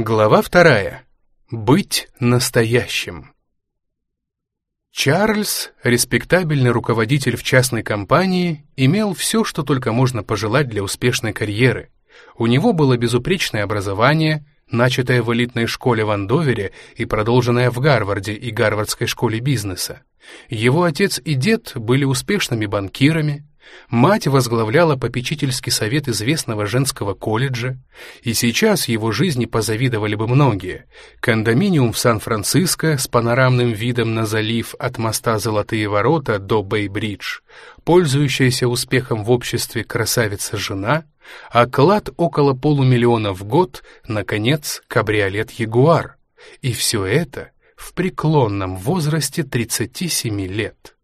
Глава вторая. Быть настоящим. Чарльз, респектабельный руководитель в частной компании, имел все, что только можно пожелать для успешной карьеры. У него было безупречное образование, начатое в элитной школе в Андовере и продолженное в Гарварде и Гарвардской школе бизнеса. Его отец и дед были успешными банкирами, Мать возглавляла попечительский совет известного женского колледжа, и сейчас его жизни позавидовали бы многие. Кондоминиум в Сан-Франциско с панорамным видом на залив от моста Золотые ворота до Бэй-Бридж, пользующаяся успехом в обществе красавица-жена, оклад около полумиллиона в год, наконец, кабриолет «Ягуар». И все это в преклонном возрасте 37 лет.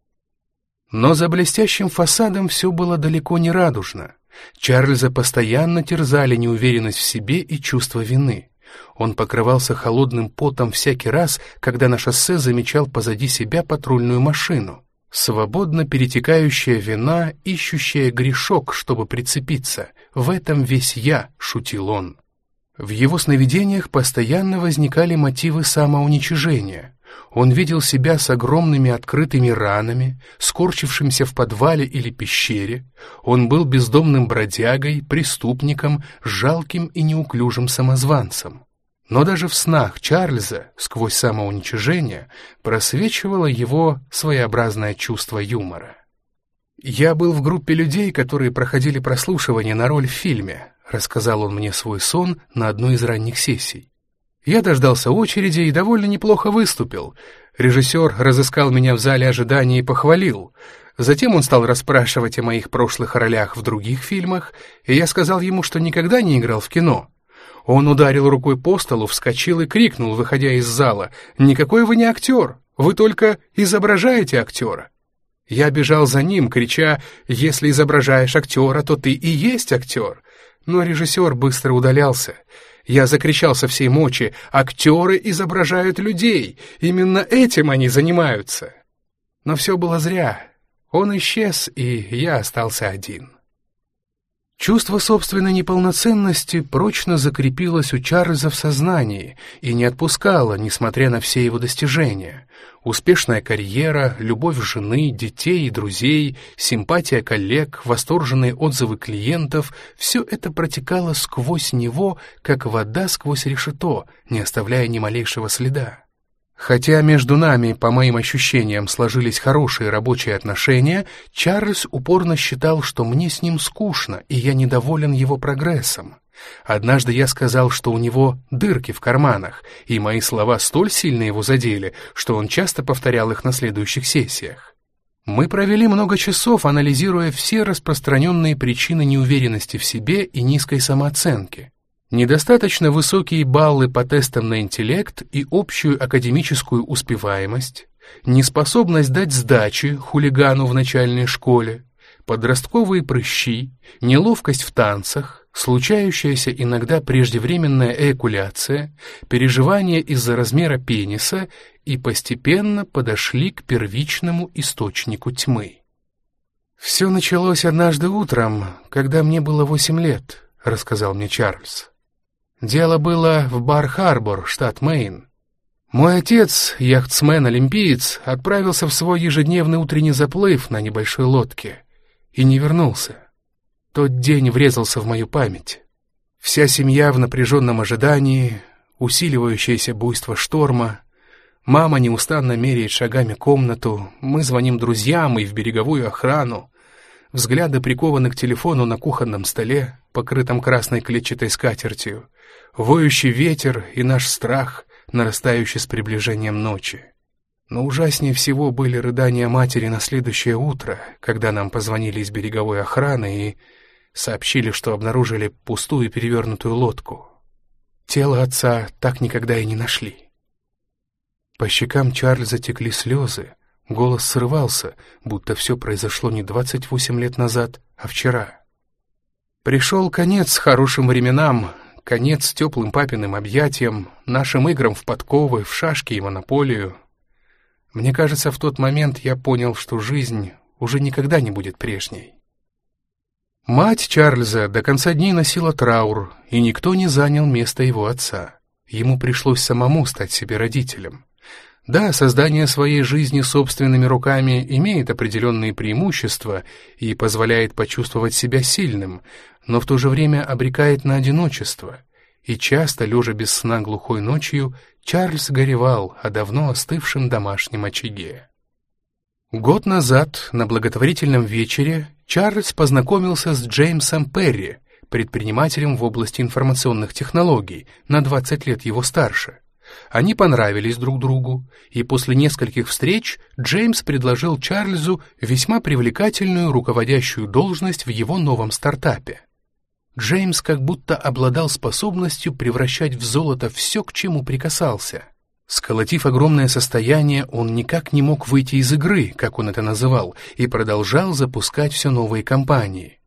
Но за блестящим фасадом все было далеко не радужно. Чарльза постоянно терзали неуверенность в себе и чувство вины. Он покрывался холодным потом всякий раз, когда на шоссе замечал позади себя патрульную машину. Свободно перетекающая вина, ищущая грешок, чтобы прицепиться. В этом весь я, шутил он. В его сновидениях постоянно возникали мотивы самоуничижения. Он видел себя с огромными открытыми ранами, скорчившимся в подвале или пещере. Он был бездомным бродягой, преступником, жалким и неуклюжим самозванцем. Но даже в снах Чарльза, сквозь самоуничижение, просвечивало его своеобразное чувство юмора. «Я был в группе людей, которые проходили прослушивание на роль в фильме», рассказал он мне свой сон на одной из ранних сессий. Я дождался очереди и довольно неплохо выступил. Режиссер разыскал меня в зале ожидания и похвалил. Затем он стал расспрашивать о моих прошлых ролях в других фильмах, и я сказал ему, что никогда не играл в кино. Он ударил рукой по столу, вскочил и крикнул, выходя из зала, «Никакой вы не актер, вы только изображаете актера». Я бежал за ним, крича, «Если изображаешь актера, то ты и есть актер». Но режиссер быстро удалялся. Я закричал со всей мочи, актеры изображают людей, именно этим они занимаются. Но все было зря. Он исчез, и я остался один. Чувство собственной неполноценности прочно закрепилось у Чарльза в сознании и не отпускало, несмотря на все его достижения. Успешная карьера, любовь жены, детей и друзей, симпатия коллег, восторженные отзывы клиентов — все это протекало сквозь него, как вода сквозь решето, не оставляя ни малейшего следа. Хотя между нами, по моим ощущениям, сложились хорошие рабочие отношения, Чарльз упорно считал, что мне с ним скучно, и я недоволен его прогрессом. Однажды я сказал, что у него дырки в карманах, и мои слова столь сильно его задели, что он часто повторял их на следующих сессиях. Мы провели много часов, анализируя все распространенные причины неуверенности в себе и низкой самооценки. Недостаточно высокие баллы по тестам на интеллект и общую академическую успеваемость, неспособность дать сдачи хулигану в начальной школе, подростковые прыщи, неловкость в танцах, случающаяся иногда преждевременная эякуляция, переживания из-за размера пениса и постепенно подошли к первичному источнику тьмы. «Все началось однажды утром, когда мне было восемь лет», — рассказал мне Чарльз. Дело было в Бар-Харбор, штат Мэйн. Мой отец, яхтсмен-олимпиец, отправился в свой ежедневный утренний заплыв на небольшой лодке и не вернулся. Тот день врезался в мою память. Вся семья в напряженном ожидании, усиливающееся буйство шторма. Мама неустанно меряет шагами комнату, мы звоним друзьям и в береговую охрану. Взгляды прикованы к телефону на кухонном столе, покрытом красной клетчатой скатертью воющий ветер и наш страх, нарастающий с приближением ночи. Но ужаснее всего были рыдания матери на следующее утро, когда нам позвонили из береговой охраны и сообщили, что обнаружили пустую перевернутую лодку. Тело отца так никогда и не нашли. По щекам Чарльза текли слезы, голос срывался, будто все произошло не 28 лет назад, а вчера. Пришел конец хорошим временам, конец теплым папиным объятиям, нашим играм в подковы, в шашки и монополию. Мне кажется, в тот момент я понял, что жизнь уже никогда не будет прежней. Мать Чарльза до конца дней носила траур, и никто не занял место его отца. Ему пришлось самому стать себе родителем. Да, создание своей жизни собственными руками имеет определенные преимущества и позволяет почувствовать себя сильным, но в то же время обрекает на одиночество. И часто, лежа без сна глухой ночью, Чарльз горевал о давно остывшем домашнем очаге. Год назад, на благотворительном вечере, Чарльз познакомился с Джеймсом Перри, предпринимателем в области информационных технологий, на 20 лет его старше. Они понравились друг другу, и после нескольких встреч Джеймс предложил Чарльзу весьма привлекательную руководящую должность в его новом стартапе. Джеймс как будто обладал способностью превращать в золото все, к чему прикасался. Сколотив огромное состояние, он никак не мог выйти из игры, как он это называл, и продолжал запускать все новые компании.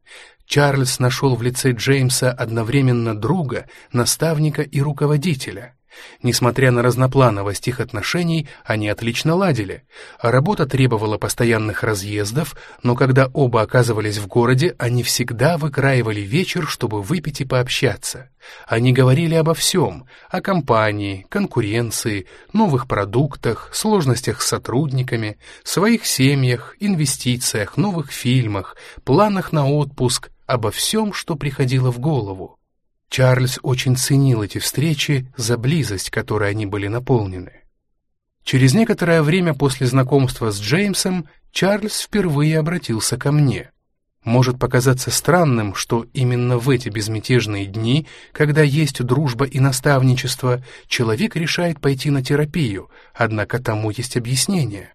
Чарльз нашел в лице Джеймса одновременно друга, наставника и руководителя. Несмотря на разноплановость их отношений, они отлично ладили. Работа требовала постоянных разъездов, но когда оба оказывались в городе, они всегда выкраивали вечер, чтобы выпить и пообщаться. Они говорили обо всем — о компании, конкуренции, новых продуктах, сложностях с сотрудниками, своих семьях, инвестициях, новых фильмах, планах на отпуск, обо всем, что приходило в голову. Чарльз очень ценил эти встречи за близость, которой они были наполнены. Через некоторое время после знакомства с Джеймсом Чарльз впервые обратился ко мне. Может показаться странным, что именно в эти безмятежные дни, когда есть дружба и наставничество, человек решает пойти на терапию, однако тому есть объяснение.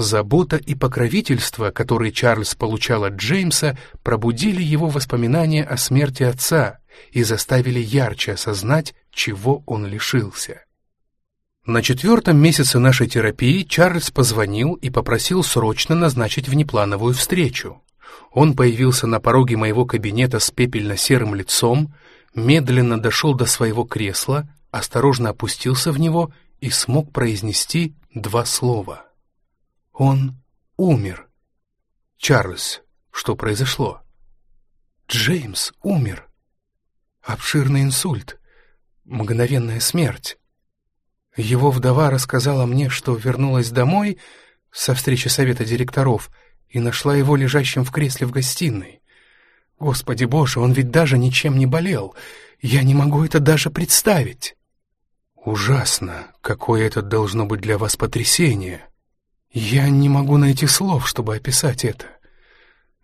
Забота и покровительство, которые Чарльз получал от Джеймса, пробудили его воспоминания о смерти отца и заставили ярче осознать, чего он лишился. На четвертом месяце нашей терапии Чарльз позвонил и попросил срочно назначить внеплановую встречу. Он появился на пороге моего кабинета с пепельно-серым лицом, медленно дошел до своего кресла, осторожно опустился в него и смог произнести два слова — он умер. Чарльз, что произошло? Джеймс умер. Обширный инсульт. Мгновенная смерть. Его вдова рассказала мне, что вернулась домой со встречи совета директоров и нашла его лежащим в кресле в гостиной. Господи боже, он ведь даже ничем не болел. Я не могу это даже представить. Ужасно, какое это должно быть для вас потрясение. Я не могу найти слов, чтобы описать это.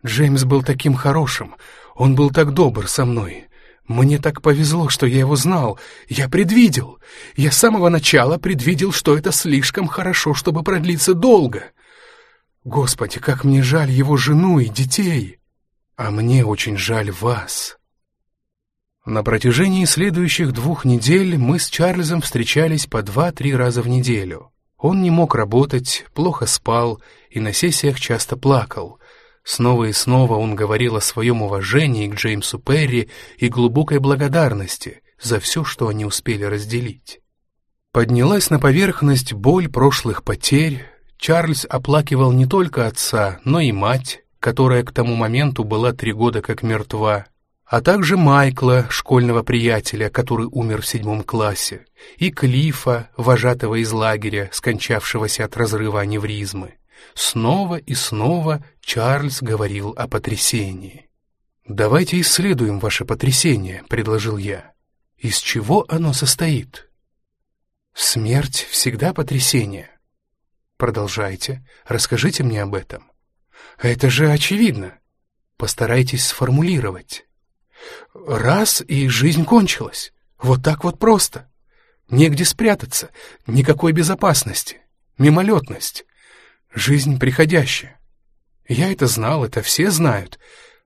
Джеймс был таким хорошим, он был так добр со мной. Мне так повезло, что я его знал. Я предвидел. Я с самого начала предвидел, что это слишком хорошо, чтобы продлиться долго. Господи, как мне жаль его жену и детей. А мне очень жаль вас. На протяжении следующих двух недель мы с Чарльзом встречались по два-три раза в неделю. Он не мог работать, плохо спал и на сессиях часто плакал. Снова и снова он говорил о своем уважении к Джеймсу Перри и глубокой благодарности за все, что они успели разделить. Поднялась на поверхность боль прошлых потерь, Чарльз оплакивал не только отца, но и мать, которая к тому моменту была три года как мертва, а также Майкла, школьного приятеля, который умер в седьмом классе, и Клифа, вожатого из лагеря, скончавшегося от разрыва аневризмы. Снова и снова Чарльз говорил о потрясении. «Давайте исследуем ваше потрясение», — предложил я. «Из чего оно состоит?» «Смерть всегда потрясение». «Продолжайте, расскажите мне об этом». «Это же очевидно. Постарайтесь сформулировать». Раз, и жизнь кончилась. Вот так вот просто. Негде спрятаться, никакой безопасности, мимолетность. Жизнь приходящая. Я это знал, это все знают,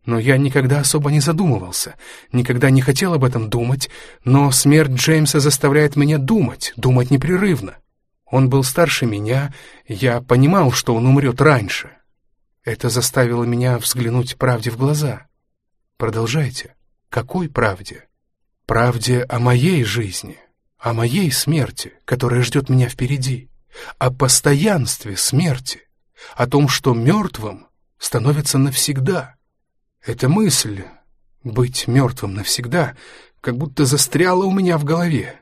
но я никогда особо не задумывался, никогда не хотел об этом думать, но смерть Джеймса заставляет меня думать, думать непрерывно. Он был старше меня, я понимал, что он умрет раньше. Это заставило меня взглянуть правде в глаза. Продолжайте. Какой правде? Правде о моей жизни, о моей смерти, которая ждет меня впереди, о постоянстве смерти, о том, что мертвым становится навсегда. Эта мысль, быть мертвым навсегда, как будто застряла у меня в голове.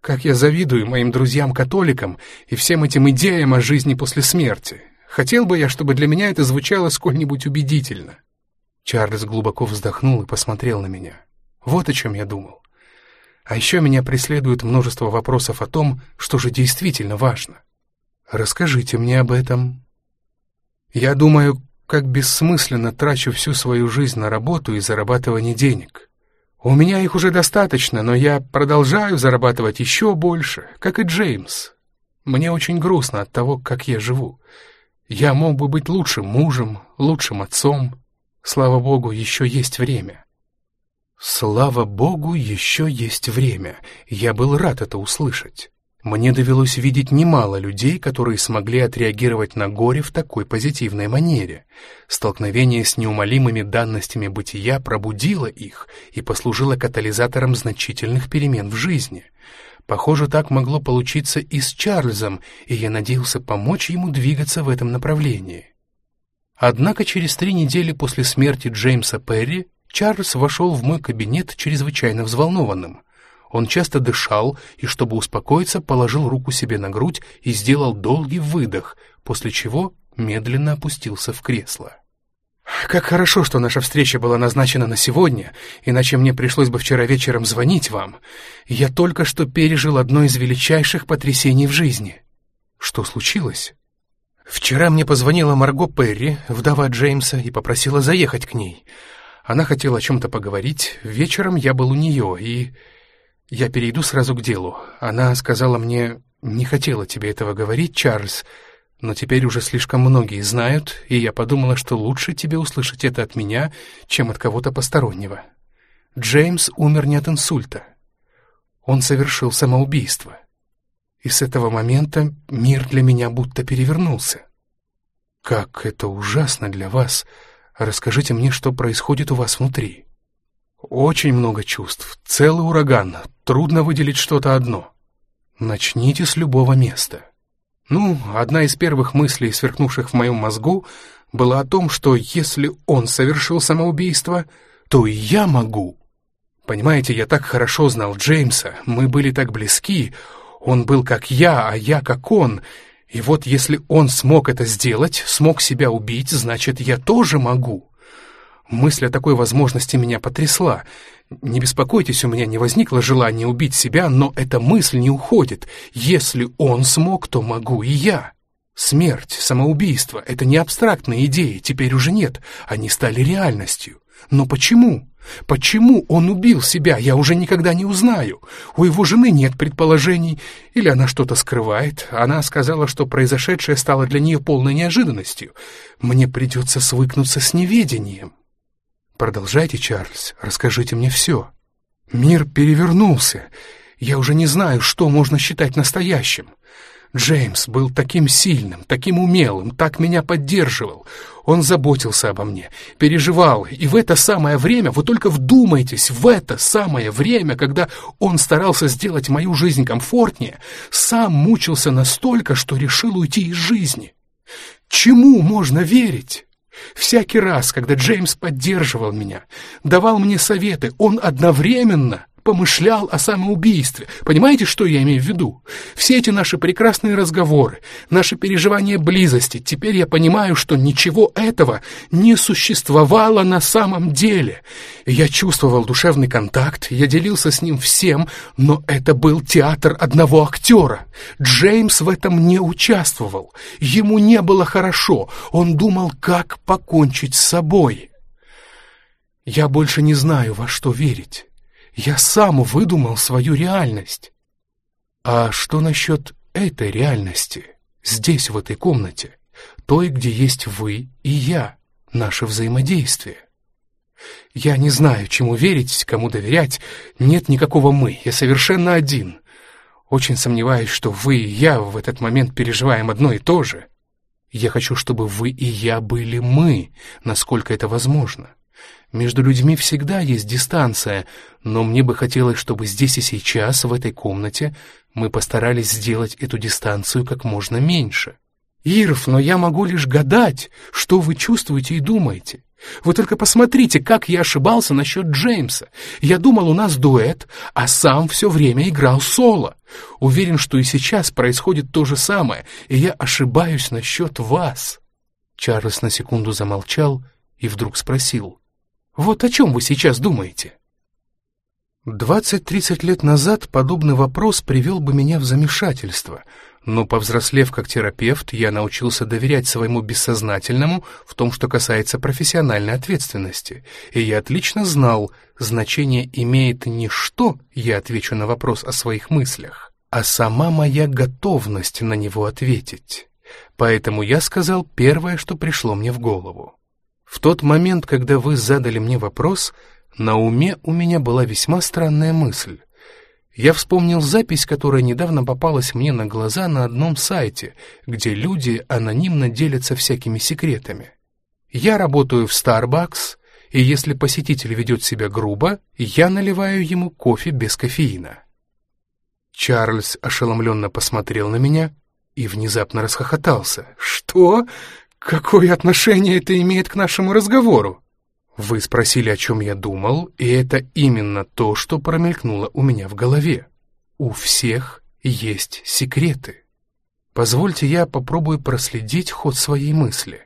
Как я завидую моим друзьям-католикам и всем этим идеям о жизни после смерти. Хотел бы я, чтобы для меня это звучало сколь-нибудь убедительно. Чарльз глубоко вздохнул и посмотрел на меня. Вот о чем я думал. А еще меня преследует множество вопросов о том, что же действительно важно. Расскажите мне об этом. Я думаю, как бессмысленно трачу всю свою жизнь на работу и зарабатывание денег. У меня их уже достаточно, но я продолжаю зарабатывать еще больше, как и Джеймс. Мне очень грустно от того, как я живу. Я мог бы быть лучшим мужем, лучшим отцом. Слава богу, еще есть время. Слава богу, еще есть время. Я был рад это услышать. Мне довелось видеть немало людей, которые смогли отреагировать на горе в такой позитивной манере. Столкновение с неумолимыми данностями бытия пробудило их и послужило катализатором значительных перемен в жизни. Похоже, так могло получиться и с Чарльзом, и я надеялся помочь ему двигаться в этом направлении. Однако через три недели после смерти Джеймса Перри Чарльз вошел в мой кабинет чрезвычайно взволнованным — он часто дышал и, чтобы успокоиться, положил руку себе на грудь и сделал долгий выдох, после чего медленно опустился в кресло. «Как хорошо, что наша встреча была назначена на сегодня, иначе мне пришлось бы вчера вечером звонить вам. Я только что пережил одно из величайших потрясений в жизни. Что случилось?» «Вчера мне позвонила Марго Перри, вдова Джеймса, и попросила заехать к ней. Она хотела о чем-то поговорить. Вечером я был у нее, и я перейду сразу к делу. Она сказала мне, не хотела тебе этого говорить, Чарльз, но теперь уже слишком многие знают, и я подумала, что лучше тебе услышать это от меня, чем от кого-то постороннего. Джеймс умер не от инсульта. Он совершил самоубийство. И с этого момента мир для меня будто перевернулся. Как это ужасно для вас. Расскажите мне, что происходит у вас внутри. Очень много чувств, целый ураган, трудно выделить что-то одно. Начните с любого места. Ну, одна из первых мыслей, сверкнувших в моем мозгу, была о том, что если он совершил самоубийство, то и я могу. Понимаете, я так хорошо знал Джеймса, мы были так близки, он был как я, а я как он, и вот если он смог это сделать, смог себя убить, значит, я тоже могу. Мысль о такой возможности меня потрясла. Не беспокойтесь, у меня не возникло желания убить себя, но эта мысль не уходит. Если он смог, то могу и я. Смерть, самоубийство — это не абстрактные идеи, теперь уже нет, они стали реальностью. Но почему? Почему он убил себя, я уже никогда не узнаю. У его жены нет предположений, или она что-то скрывает. Она сказала, что произошедшее стало для нее полной неожиданностью. Мне придется свыкнуться с неведением. Продолжайте, Чарльз, расскажите мне все. Мир перевернулся. Я уже не знаю, что можно считать настоящим. Джеймс был таким сильным, таким умелым, так меня поддерживал. Он заботился обо мне, переживал, и в это самое время, вы только вдумайтесь, в это самое время, когда он старался сделать мою жизнь комфортнее, сам мучился настолько, что решил уйти из жизни. Чему можно верить? Всякий раз, когда Джеймс поддерживал меня, давал мне советы, он одновременно помышлял о самоубийстве. Понимаете, что я имею в виду? Все эти наши прекрасные разговоры, наши переживания близости, теперь я понимаю, что ничего этого не существовало на самом деле. Я чувствовал душевный контакт, я делился с ним всем, но это был театр одного актера. Джеймс в этом не участвовал. Ему не было хорошо, он думал, как покончить с собой. Я больше не знаю, во что верить. Я сам выдумал свою реальность. А что насчет этой реальности, здесь, в этой комнате, той, где есть вы и я, наше взаимодействие? Я не знаю, чему верить, кому доверять, нет никакого «мы», я совершенно один. Очень сомневаюсь, что вы и я в этот момент переживаем одно и то же. Я хочу, чтобы вы и я были мы, насколько это возможно. Между людьми всегда есть дистанция, но мне бы хотелось, чтобы здесь и сейчас, в этой комнате, мы постарались сделать эту дистанцию как можно меньше. Ирф, но я могу лишь гадать, что вы чувствуете и думаете. Вы только посмотрите, как я ошибался насчет Джеймса. Я думал, у нас дуэт, а сам все время играл соло. Уверен, что и сейчас происходит то же самое, и я ошибаюсь насчет вас». Чарльз на секунду замолчал и вдруг спросил. «Вот о чем вы сейчас думаете?» Двадцать-тридцать лет назад подобный вопрос привел бы меня в замешательство, но, повзрослев как терапевт, я научился доверять своему бессознательному в том, что касается профессиональной ответственности, и я отлично знал, значение имеет не что я отвечу на вопрос о своих мыслях, а сама моя готовность на него ответить. Поэтому я сказал первое, что пришло мне в голову. В тот момент, когда вы задали мне вопрос, на уме у меня была весьма странная мысль. Я вспомнил запись, которая недавно попалась мне на глаза на одном сайте, где люди анонимно делятся всякими секретами. Я работаю в Starbucks, и если посетитель ведет себя грубо, я наливаю ему кофе без кофеина. Чарльз ошеломленно посмотрел на меня и внезапно расхохотался. «Что? Какое отношение это имеет к нашему разговору?» Вы спросили, о чем я думал, и это именно то, что промелькнуло у меня в голове. У всех есть секреты. Позвольте я попробую проследить ход своей мысли.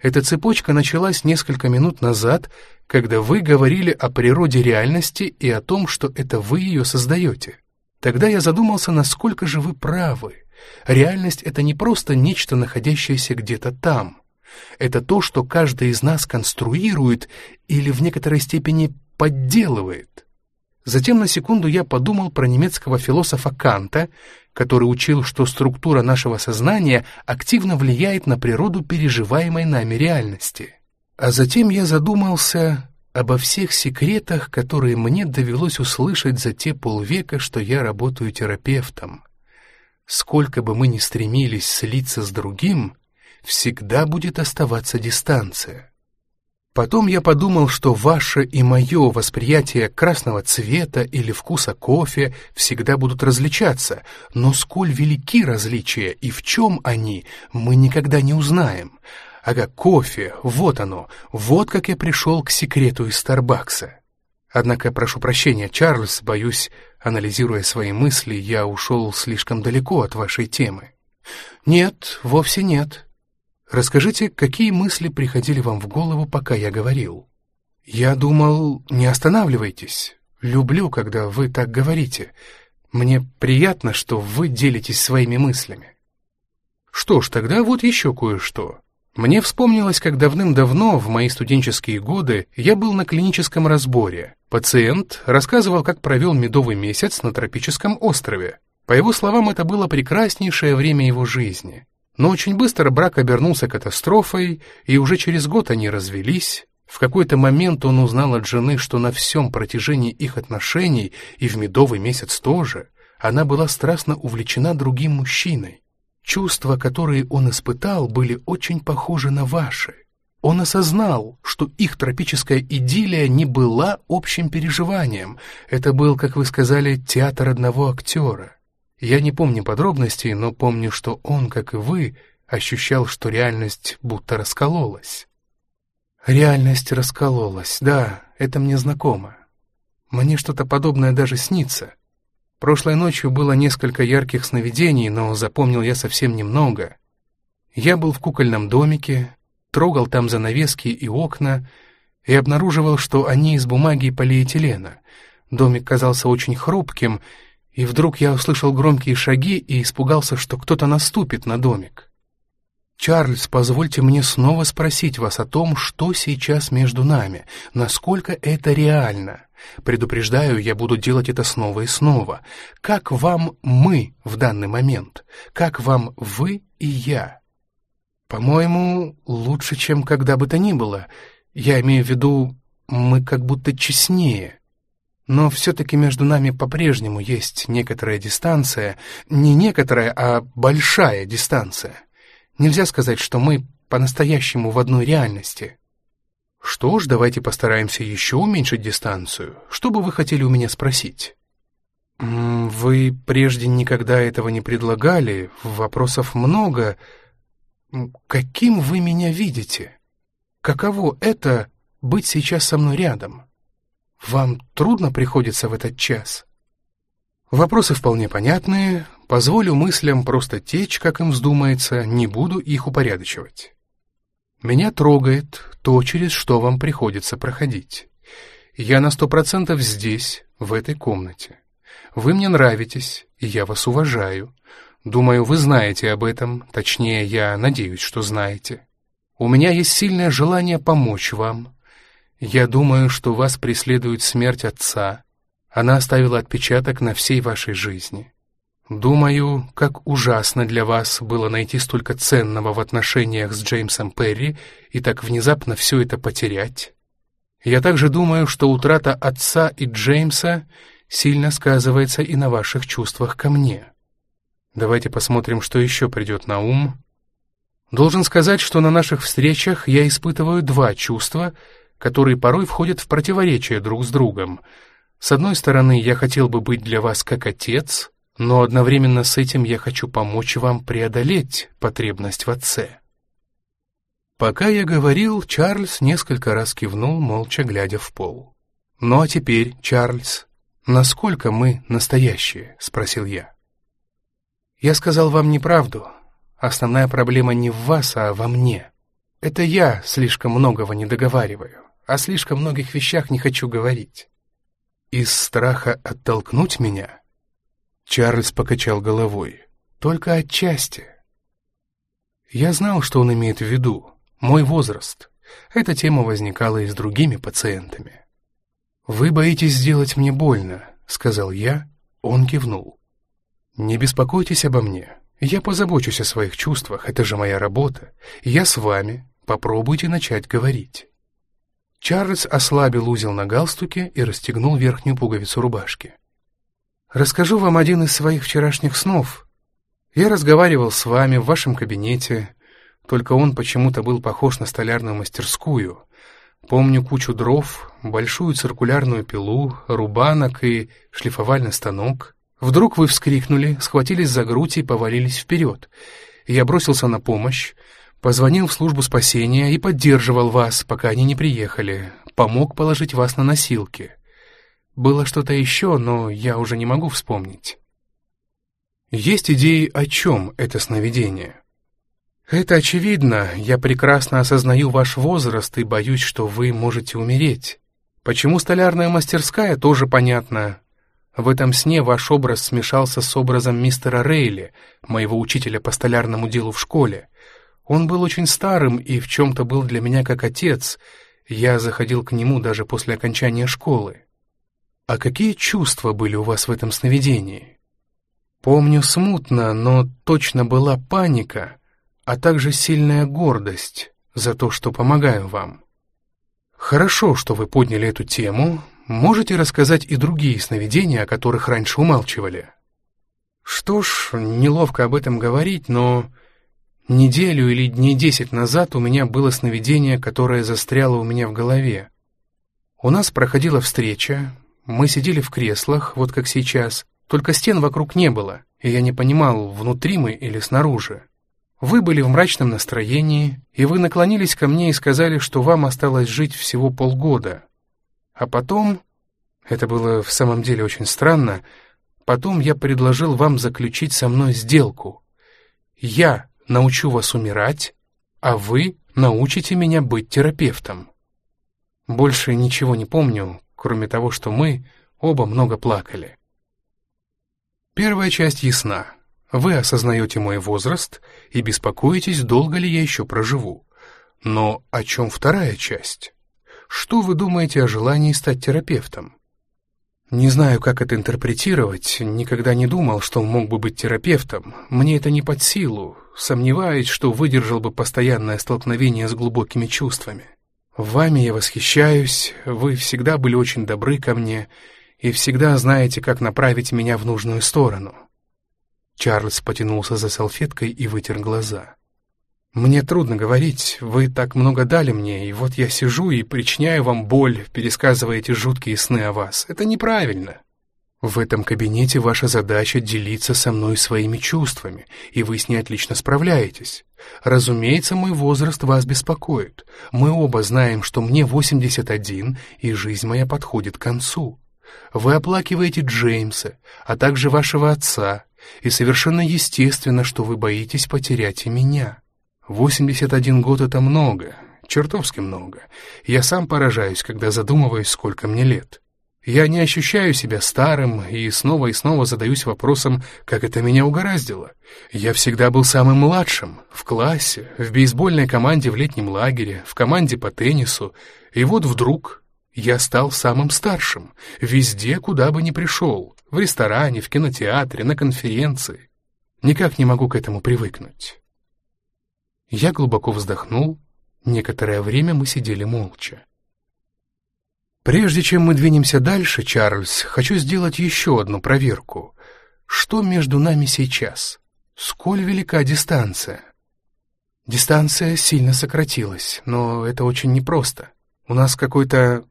Эта цепочка началась несколько минут назад, когда вы говорили о природе реальности и о том, что это вы ее создаете. Тогда я задумался, насколько же вы правы. Реальность — это не просто нечто, находящееся где-то там — это то, что каждый из нас конструирует или в некоторой степени подделывает. Затем на секунду я подумал про немецкого философа Канта, который учил, что структура нашего сознания активно влияет на природу переживаемой нами реальности. А затем я задумался обо всех секретах, которые мне довелось услышать за те полвека, что я работаю терапевтом. Сколько бы мы ни стремились слиться с другим, всегда будет оставаться дистанция. Потом я подумал, что ваше и мое восприятие красного цвета или вкуса кофе всегда будут различаться, но сколь велики различия и в чем они, мы никогда не узнаем. Ага, кофе, вот оно, вот как я пришел к секрету из Старбакса. Однако, прошу прощения, Чарльз, боюсь, анализируя свои мысли, я ушел слишком далеко от вашей темы. Нет, вовсе нет. Расскажите, какие мысли приходили вам в голову, пока я говорил? Я думал, не останавливайтесь. Люблю, когда вы так говорите. Мне приятно, что вы делитесь своими мыслями. Что ж, тогда вот еще кое-что. Мне вспомнилось, как давным-давно, в мои студенческие годы, я был на клиническом разборе. Пациент рассказывал, как провел медовый месяц на тропическом острове. По его словам, это было прекраснейшее время его жизни. Но очень быстро брак обернулся катастрофой, и уже через год они развелись. В какой-то момент он узнал от жены, что на всем протяжении их отношений, и в медовый месяц тоже, она была страстно увлечена другим мужчиной. Чувства, которые он испытал, были очень похожи на ваши. Он осознал, что их тропическая идиллия не была общим переживанием. Это был, как вы сказали, театр одного актера. Я не помню подробностей, но помню, что он, как и вы, ощущал, что реальность будто раскололась. Реальность раскололась, да, это мне знакомо. Мне что-то подобное даже снится. Прошлой ночью было несколько ярких сновидений, но запомнил я совсем немного. Я был в кукольном домике, трогал там занавески и окна и обнаруживал, что они из бумаги и полиэтилена. Домик казался очень хрупким, и вдруг я услышал громкие шаги и испугался, что кто-то наступит на домик. «Чарльз, позвольте мне снова спросить вас о том, что сейчас между нами, насколько это реально. Предупреждаю, я буду делать это снова и снова. Как вам мы в данный момент? Как вам вы и я?» «По-моему, лучше, чем когда бы то ни было. Я имею в виду, мы как будто честнее». Но все-таки между нами по-прежнему есть некоторая дистанция, не некоторая, а большая дистанция. Нельзя сказать, что мы по-настоящему в одной реальности. Что ж, давайте постараемся еще уменьшить дистанцию. Что бы вы хотели у меня спросить? Вы прежде никогда этого не предлагали, вопросов много. Каким вы меня видите? каково это — быть сейчас со мной рядом? Вам трудно приходится в этот час?» Вопросы вполне понятные, позволю мыслям просто течь, как им вздумается, не буду их упорядочивать. Меня трогает то, через что вам приходится проходить. Я на сто процентов здесь, в этой комнате. Вы мне нравитесь, и я вас уважаю. Думаю, вы знаете об этом, точнее, я надеюсь, что знаете. У меня есть сильное желание помочь вам. Я думаю, что вас преследует смерть отца, она оставила отпечаток на всей вашей жизни. Думаю, как ужасно для вас было найти столько ценного в отношениях с Джеймсом Перри и так внезапно все это потерять. Я также думаю, что утрата отца и Джеймса сильно сказывается и на ваших чувствах ко мне. Давайте посмотрим, что еще придет на ум. Должен сказать, что на наших встречах я испытываю два чувства, которые порой входят в противоречие друг с другом — с одной стороны, я хотел бы быть для вас как отец, но одновременно с этим я хочу помочь вам преодолеть потребность в отце. Пока я говорил, Чарльз несколько раз кивнул, молча глядя в пол. «Ну а теперь, Чарльз, насколько мы настоящие?» — спросил я. «Я сказал вам неправду. Основная проблема не в вас, а во мне. Это я слишком многого не договариваю, о слишком многих вещах не хочу говорить. Из страха оттолкнуть меня? Чарльз покачал головой. Только отчасти. Я знал, что он имеет в виду. Мой возраст. Эта тема возникала и с другими пациентами. «Вы боитесь сделать мне больно», — сказал я. Он кивнул. «Не беспокойтесь обо мне. Я позабочусь о своих чувствах, это же моя работа. Я с вами. Попробуйте начать говорить». Чарльз ослабил узел на галстуке и расстегнул верхнюю пуговицу рубашки. «Расскажу вам один из своих вчерашних снов. Я разговаривал с вами в вашем кабинете, только он почему-то был похож на столярную мастерскую. Помню кучу дров, большую циркулярную пилу, рубанок и шлифовальный станок. Вдруг вы вскрикнули, схватились за грудь и повалились вперед. Я бросился на помощь, Позвонил в службу спасения и поддерживал вас, пока они не приехали. Помог положить вас на носилки. Было что-то еще, но я уже не могу вспомнить. Есть идеи, о чем это сновидение? Это очевидно. Я прекрасно осознаю ваш возраст и боюсь, что вы можете умереть. Почему столярная мастерская, тоже понятно. В этом сне ваш образ смешался с образом мистера Рейли, моего учителя по столярному делу в школе. Он был очень старым и в чем-то был для меня как отец. Я заходил к нему даже после окончания школы. А какие чувства были у вас в этом сновидении? Помню смутно, но точно была паника, а также сильная гордость за то, что помогаю вам. Хорошо, что вы подняли эту тему. Можете рассказать и другие сновидения, о которых раньше умалчивали? Что ж, неловко об этом говорить, но Неделю или дней десять назад у меня было сновидение, которое застряло у меня в голове. У нас проходила встреча, мы сидели в креслах, вот как сейчас, только стен вокруг не было, и я не понимал, внутри мы или снаружи. Вы были в мрачном настроении, и вы наклонились ко мне и сказали, что вам осталось жить всего полгода. А потом, это было в самом деле очень странно, потом я предложил вам заключить со мной сделку. Я научу вас умирать, а вы научите меня быть терапевтом. Больше ничего не помню, кроме того, что мы оба много плакали. Первая часть ясна. Вы осознаете мой возраст и беспокоитесь, долго ли я еще проживу. Но о чем вторая часть? Что вы думаете о желании стать терапевтом? Не знаю, как это интерпретировать, никогда не думал, что мог бы быть терапевтом. Мне это не под силу, сомневаюсь, что выдержал бы постоянное столкновение с глубокими чувствами. Вами я восхищаюсь, вы всегда были очень добры ко мне и всегда знаете, как направить меня в нужную сторону. Чарльз потянулся за салфеткой и вытер глаза. «Мне трудно говорить, вы так много дали мне, и вот я сижу и причиняю вам боль, пересказывая эти жуткие сны о вас. Это неправильно. В этом кабинете ваша задача делиться со мной своими чувствами, и вы с ней отлично справляетесь. Разумеется, мой возраст вас беспокоит. Мы оба знаем, что мне 81, и жизнь моя подходит к концу. Вы оплакиваете Джеймса, а также вашего отца, и совершенно естественно, что вы боитесь потерять и меня. 81 год — это много, чертовски много. Я сам поражаюсь, когда задумываюсь, сколько мне лет. Я не ощущаю себя старым и снова и снова задаюсь вопросом, как это меня угораздило. Я всегда был самым младшим, в классе, в бейсбольной команде в летнем лагере, в команде по теннису, и вот вдруг я стал самым старшим, везде, куда бы ни пришел, в ресторане, в кинотеатре, на конференции. Никак не могу к этому привыкнуть. Я глубоко вздохнул, некоторое время мы сидели молча. Прежде чем мы двинемся дальше, Чарльз, хочу сделать еще одну проверку. Что между нами сейчас? Сколь велика дистанция? Дистанция сильно сократилась, но это очень непросто. У нас какой-то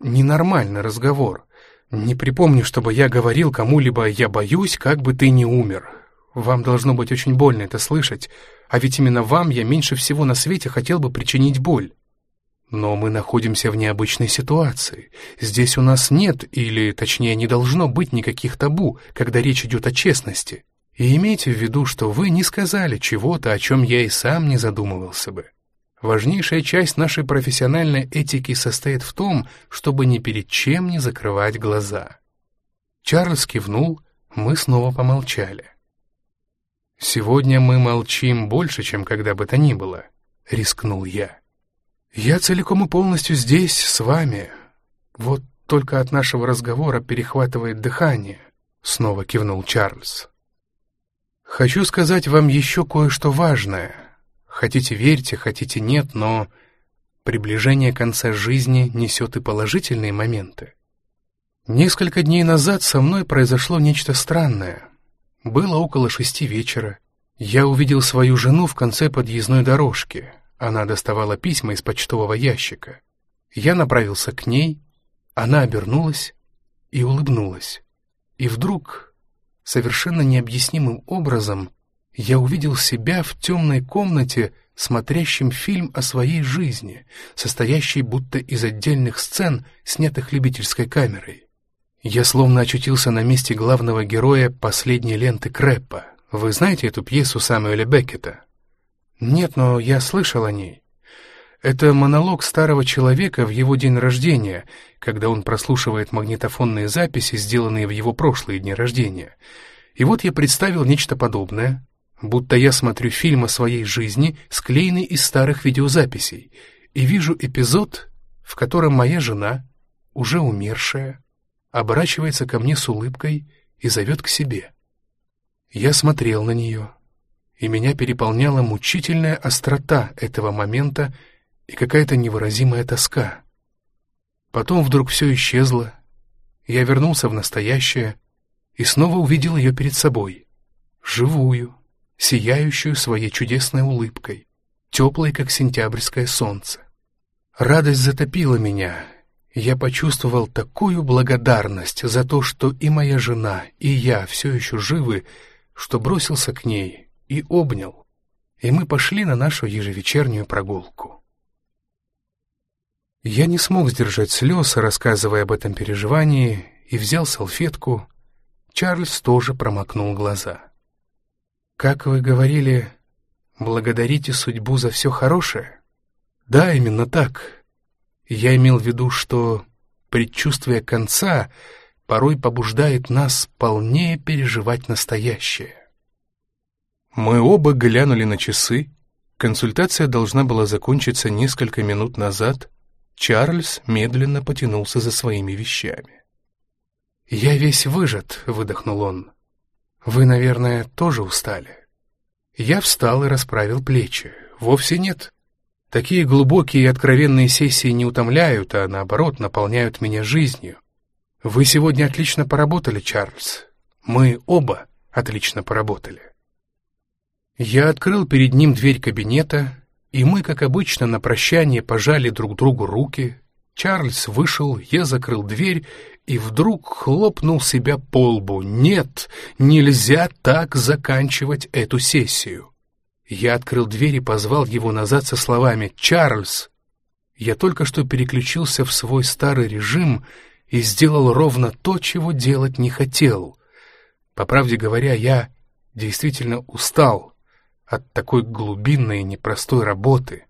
ненормальный разговор. Не припомню, чтобы я говорил кому-либо «я боюсь, как бы ты не умер». Вам должно быть очень больно это слышать, а ведь именно вам я меньше всего на свете хотел бы причинить боль. Но мы находимся в необычной ситуации. Здесь у нас нет, или точнее не должно быть никаких табу, когда речь идет о честности. И имейте в виду, что вы не сказали чего-то, о чем я и сам не задумывался бы. Важнейшая часть нашей профессиональной этики состоит в том, чтобы ни перед чем не закрывать глаза. Чарльз кивнул, мы снова помолчали. «Сегодня мы молчим больше, чем когда бы то ни было», — рискнул я. «Я целиком и полностью здесь, с вами. Вот только от нашего разговора перехватывает дыхание», — снова кивнул Чарльз. «Хочу сказать вам еще кое-что важное». Хотите верьте, хотите нет, но приближение конца жизни несет и положительные моменты. Несколько дней назад со мной произошло нечто странное. Было около шести вечера. Я увидел свою жену в конце подъездной дорожки. Она доставала письма из почтового ящика. Я направился к ней, она обернулась и улыбнулась. И вдруг, совершенно необъяснимым образом, я увидел себя в темной комнате, смотрящим фильм о своей жизни, состоящий будто из отдельных сцен, снятых любительской камерой. Я словно очутился на месте главного героя последней ленты Крэппа. Вы знаете эту пьесу Самуэля Беккета? Нет, но я слышал о ней. Это монолог старого человека в его день рождения, когда он прослушивает магнитофонные записи, сделанные в его прошлые дни рождения. И вот я представил нечто подобное, будто я смотрю фильм о своей жизни, склеенный из старых видеозаписей, и вижу эпизод, в котором моя жена, уже умершая, оборачивается ко мне с улыбкой и зовет к себе. Я смотрел на нее, и меня переполняла мучительная острота этого момента и какая-то невыразимая тоска. Потом вдруг все исчезло, я вернулся в настоящее и снова увидел ее перед собой, живую, сияющую своей чудесной улыбкой, теплой, как сентябрьское солнце. Радость затопила меня, я почувствовал такую благодарность за то, что и моя жена, и я все еще живы, что бросился к ней и обнял, и мы пошли на нашу ежевечернюю прогулку. Я не смог сдержать слез, рассказывая об этом переживании, и взял салфетку. Чарльз тоже промокнул глаза. «Как вы говорили, благодарите судьбу за все хорошее?» «Да, именно так. Я имел в виду, что предчувствие конца порой побуждает нас полнее переживать настоящее». Мы оба глянули на часы. Консультация должна была закончиться несколько минут назад. Чарльз медленно потянулся за своими вещами. «Я весь выжат», — выдохнул он. «Вы, наверное, тоже устали?» Я встал и расправил плечи. «Вовсе нет. Такие глубокие и откровенные сессии не утомляют, а наоборот наполняют меня жизнью. Вы сегодня отлично поработали, Чарльз. Мы оба отлично поработали». Я открыл перед ним дверь кабинета, и мы, как обычно, на прощание пожали друг другу руки. Чарльз вышел, я закрыл дверь и вдруг хлопнул себя по лбу. Нет, нельзя так заканчивать эту сессию. Я открыл дверь и позвал его назад со словами «Чарльз!». Я только что переключился в свой старый режим и сделал ровно то, чего делать не хотел. По правде говоря, я действительно устал от такой глубинной и непростой работы.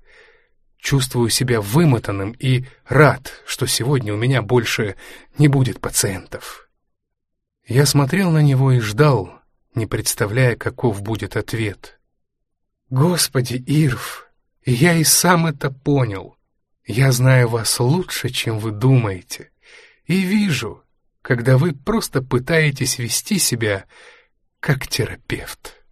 Чувствую себя вымотанным и рад, что сегодня у меня больше не будет пациентов. Я смотрел на него и ждал, не представляя, каков будет ответ. «Господи, Ирв, я и сам это понял. Я знаю вас лучше, чем вы думаете, и вижу, когда вы просто пытаетесь вести себя как терапевт».